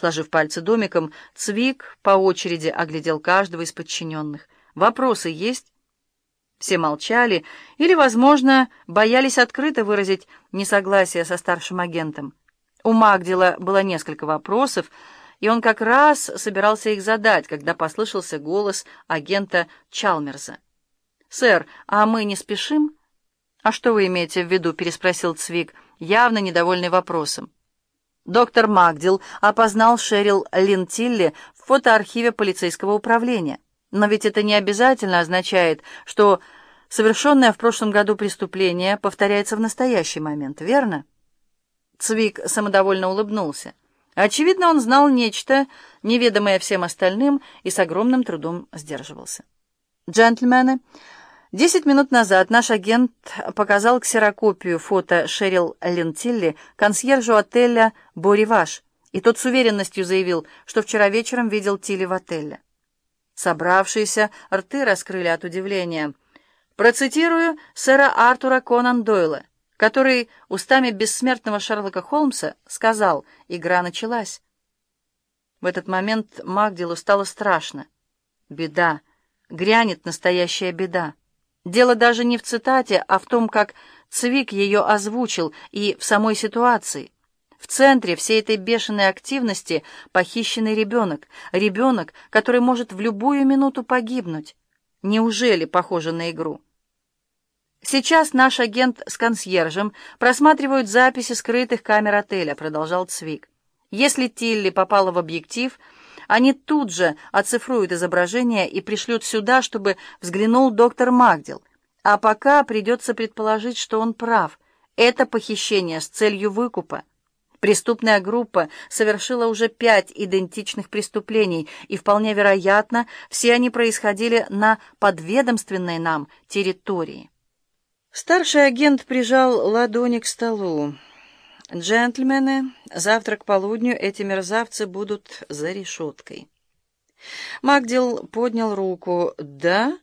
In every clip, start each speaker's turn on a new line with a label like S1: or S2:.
S1: Сложив пальцы домиком, Цвик по очереди оглядел каждого из подчиненных. «Вопросы есть?» Все молчали или, возможно, боялись открыто выразить несогласие со старшим агентом. У Магдила было несколько вопросов, и он как раз собирался их задать, когда послышался голос агента Чалмерза. «Сэр, а мы не спешим?» «А что вы имеете в виду?» — переспросил Цвик, явно недовольный вопросом. Доктор Магдил опознал Шерил Линтилли в фотоархиве полицейского управления. Но ведь это не обязательно означает, что совершенное в прошлом году преступление повторяется в настоящий момент, верно? Цвик самодовольно улыбнулся. Очевидно, он знал нечто, неведомое всем остальным, и с огромным трудом сдерживался. «Джентльмены, десять минут назад наш агент показал ксерокопию фото Шерил Лентилли консьержу отеля «Бориваш», и тот с уверенностью заявил, что вчера вечером видел Тилли в отеле. Собравшиеся рты раскрыли от удивления. Процитирую сэра Артура Конан Дойла, который устами бессмертного Шерлока Холмса сказал «Игра началась». В этот момент Магдилу стало страшно. Беда. Грянет настоящая беда. Дело даже не в цитате, а в том, как Цвик ее озвучил, и в самой ситуации. В центре всей этой бешеной активности похищенный ребенок, ребенок, который может в любую минуту погибнуть. Неужели похоже на игру? Сейчас наш агент с консьержем просматривают записи скрытых камер отеля, продолжал Цвик. Если Тилли попала в объектив, они тут же оцифруют изображение и пришлют сюда, чтобы взглянул доктор Магдил. А пока придется предположить, что он прав. Это похищение с целью выкупа. Преступная группа совершила уже пять идентичных преступлений, и вполне вероятно, все они происходили на подведомственной нам территории. Старший агент прижал ладони к столу. «Джентльмены, завтра к полудню эти мерзавцы будут за решеткой». Магдил поднял руку. «Да?»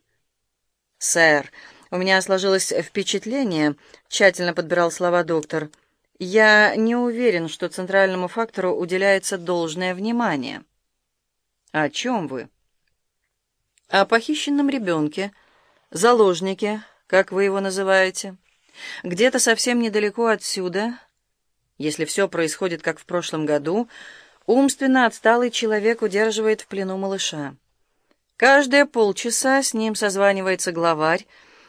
S1: «Сэр, у меня сложилось впечатление», — тщательно подбирал слова доктор, — я не уверен, что центральному фактору уделяется должное внимание. О чем вы? О похищенном ребенке, заложнике, как вы его называете. Где-то совсем недалеко отсюда, если все происходит как в прошлом году, умственно отсталый человек удерживает в плену малыша. Каждые полчаса с ним созванивается главарь,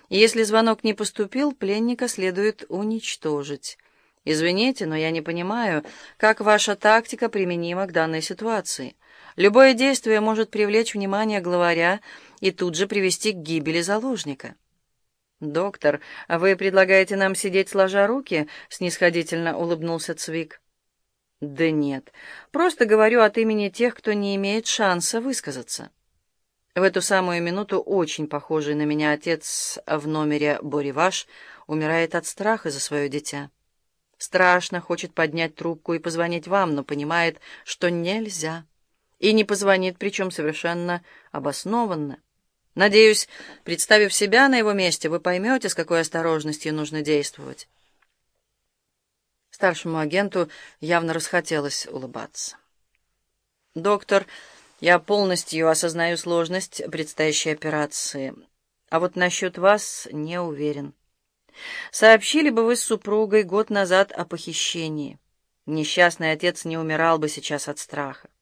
S1: и если звонок не поступил, пленника следует уничтожить. Извините, но я не понимаю, как ваша тактика применима к данной ситуации. Любое действие может привлечь внимание главаря и тут же привести к гибели заложника. «Доктор, а вы предлагаете нам сидеть сложа руки?» — снисходительно улыбнулся Цвик. «Да нет, просто говорю от имени тех, кто не имеет шанса высказаться». В эту самую минуту очень похожий на меня отец в номере Бориваш умирает от страха за свое дитя. Страшно, хочет поднять трубку и позвонить вам, но понимает, что нельзя. И не позвонит, причем совершенно обоснованно. Надеюсь, представив себя на его месте, вы поймете, с какой осторожностью нужно действовать. Старшему агенту явно расхотелось улыбаться. «Доктор, я полностью осознаю сложность предстоящей операции, а вот насчет вас не уверен». Сообщили бы вы с супругой год назад о похищении. Несчастный отец не умирал бы сейчас от страха.